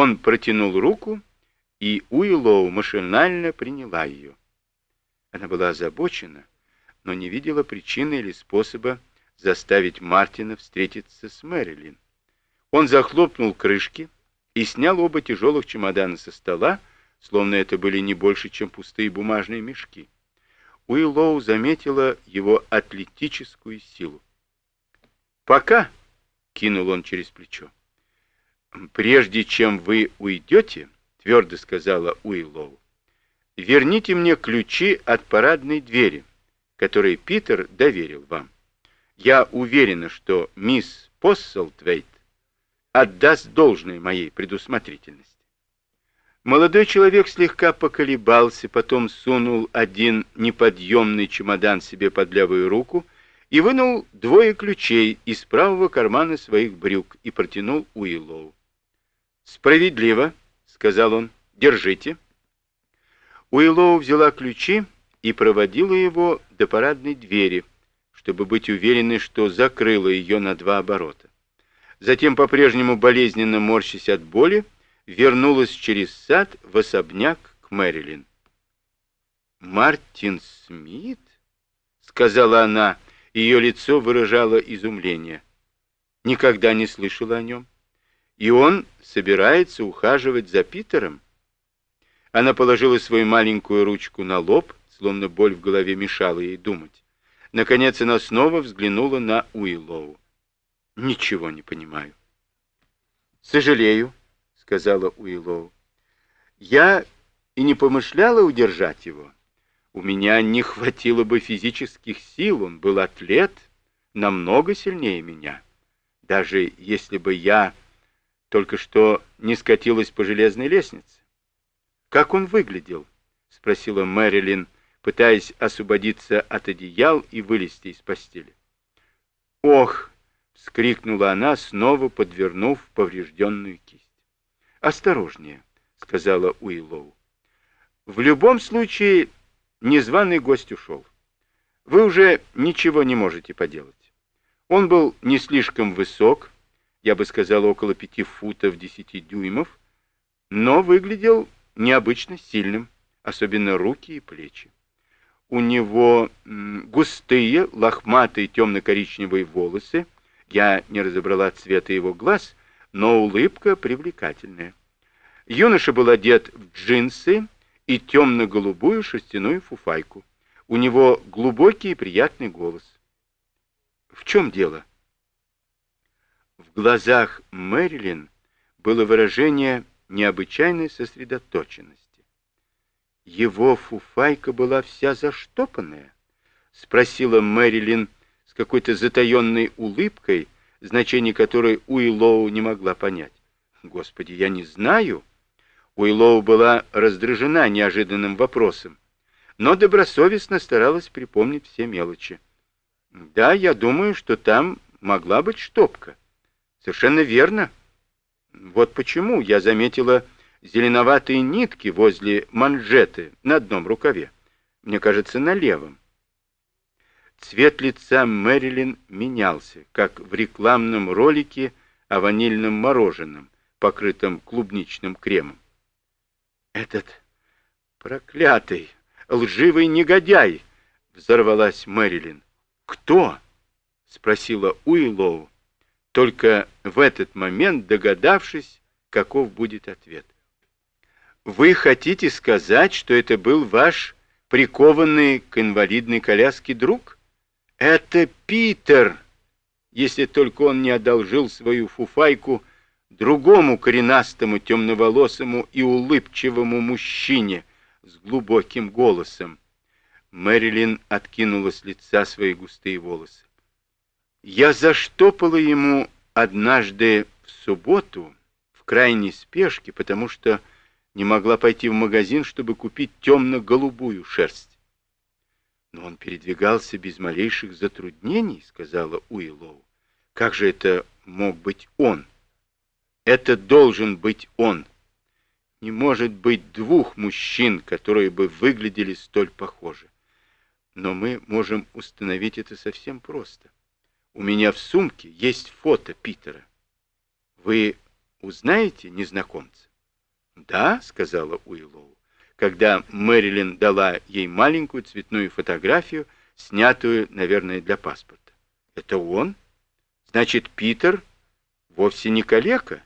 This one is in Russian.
Он протянул руку, и Уиллоу машинально приняла ее. Она была озабочена, но не видела причины или способа заставить Мартина встретиться с Мэрилин. Он захлопнул крышки и снял оба тяжелых чемодана со стола, словно это были не больше, чем пустые бумажные мешки. Уиллоу заметила его атлетическую силу. «Пока!» — кинул он через плечо. «Прежде чем вы уйдете, — твердо сказала Уиллоу, — верните мне ключи от парадной двери, которые Питер доверил вам. Я уверена, что мисс Посселтвейт отдаст должное моей предусмотрительности. Молодой человек слегка поколебался, потом сунул один неподъемный чемодан себе под левую руку и вынул двое ключей из правого кармана своих брюк и протянул Уиллоу. «Справедливо», — сказал он, — «держите». Уиллоу взяла ключи и проводила его до парадной двери, чтобы быть уверенной, что закрыла ее на два оборота. Затем, по-прежнему болезненно морщась от боли, вернулась через сад в особняк к Мэрилин. «Мартин Смит?» — сказала она, ее лицо выражало изумление. «Никогда не слышала о нем». И он собирается ухаживать за Питером? Она положила свою маленькую ручку на лоб, словно боль в голове мешала ей думать. Наконец она снова взглянула на Уиллоу. «Ничего не понимаю». «Сожалею», — сказала Уиллоу. «Я и не помышляла удержать его. У меня не хватило бы физических сил, он был атлет, намного сильнее меня. Даже если бы я только что не скатилась по железной лестнице. «Как он выглядел?» — спросила Мэрилин, пытаясь освободиться от одеял и вылезти из постели. «Ох!» — вскрикнула она, снова подвернув поврежденную кисть. «Осторожнее», — сказала Уиллоу. «В любом случае, незваный гость ушел. Вы уже ничего не можете поделать. Он был не слишком высок, я бы сказал, около пяти футов десяти дюймов, но выглядел необычно сильным, особенно руки и плечи. У него густые, лохматые темно-коричневые волосы, я не разобрала цвета его глаз, но улыбка привлекательная. Юноша был одет в джинсы и темно-голубую шерстяную фуфайку. У него глубокий и приятный голос. «В чем дело?» В глазах Мэрилин было выражение необычайной сосредоточенности. Его фуфайка была вся заштопанная, спросила Мэрилин с какой-то затаенной улыбкой, значение которой Уиллоу не могла понять. «Господи, я не знаю». Уиллоу была раздражена неожиданным вопросом, но добросовестно старалась припомнить все мелочи. «Да, я думаю, что там могла быть штопка». Совершенно верно. Вот почему я заметила зеленоватые нитки возле манжеты на одном рукаве. Мне кажется, на левом. Цвет лица Мэрилин менялся, как в рекламном ролике о ванильном мороженом, покрытом клубничным кремом. «Этот проклятый, лживый негодяй!» — взорвалась Мэрилин. «Кто?» — спросила Уиллоу только в этот момент догадавшись, каков будет ответ. «Вы хотите сказать, что это был ваш прикованный к инвалидной коляске друг? Это Питер, если только он не одолжил свою фуфайку другому коренастому, темноволосому и улыбчивому мужчине с глубоким голосом. Мэрилин откинула с лица свои густые волосы. Я заштопала ему однажды в субботу в крайней спешке, потому что не могла пойти в магазин, чтобы купить темно-голубую шерсть. Но он передвигался без малейших затруднений, сказала Уиллоу. Как же это мог быть он? Это должен быть он. Не может быть двух мужчин, которые бы выглядели столь похожи. Но мы можем установить это совсем просто. У меня в сумке есть фото Питера. Вы узнаете незнакомца?» «Да», — сказала Уиллоу, когда Мэрилин дала ей маленькую цветную фотографию, снятую, наверное, для паспорта. «Это он? Значит, Питер вовсе не калека?»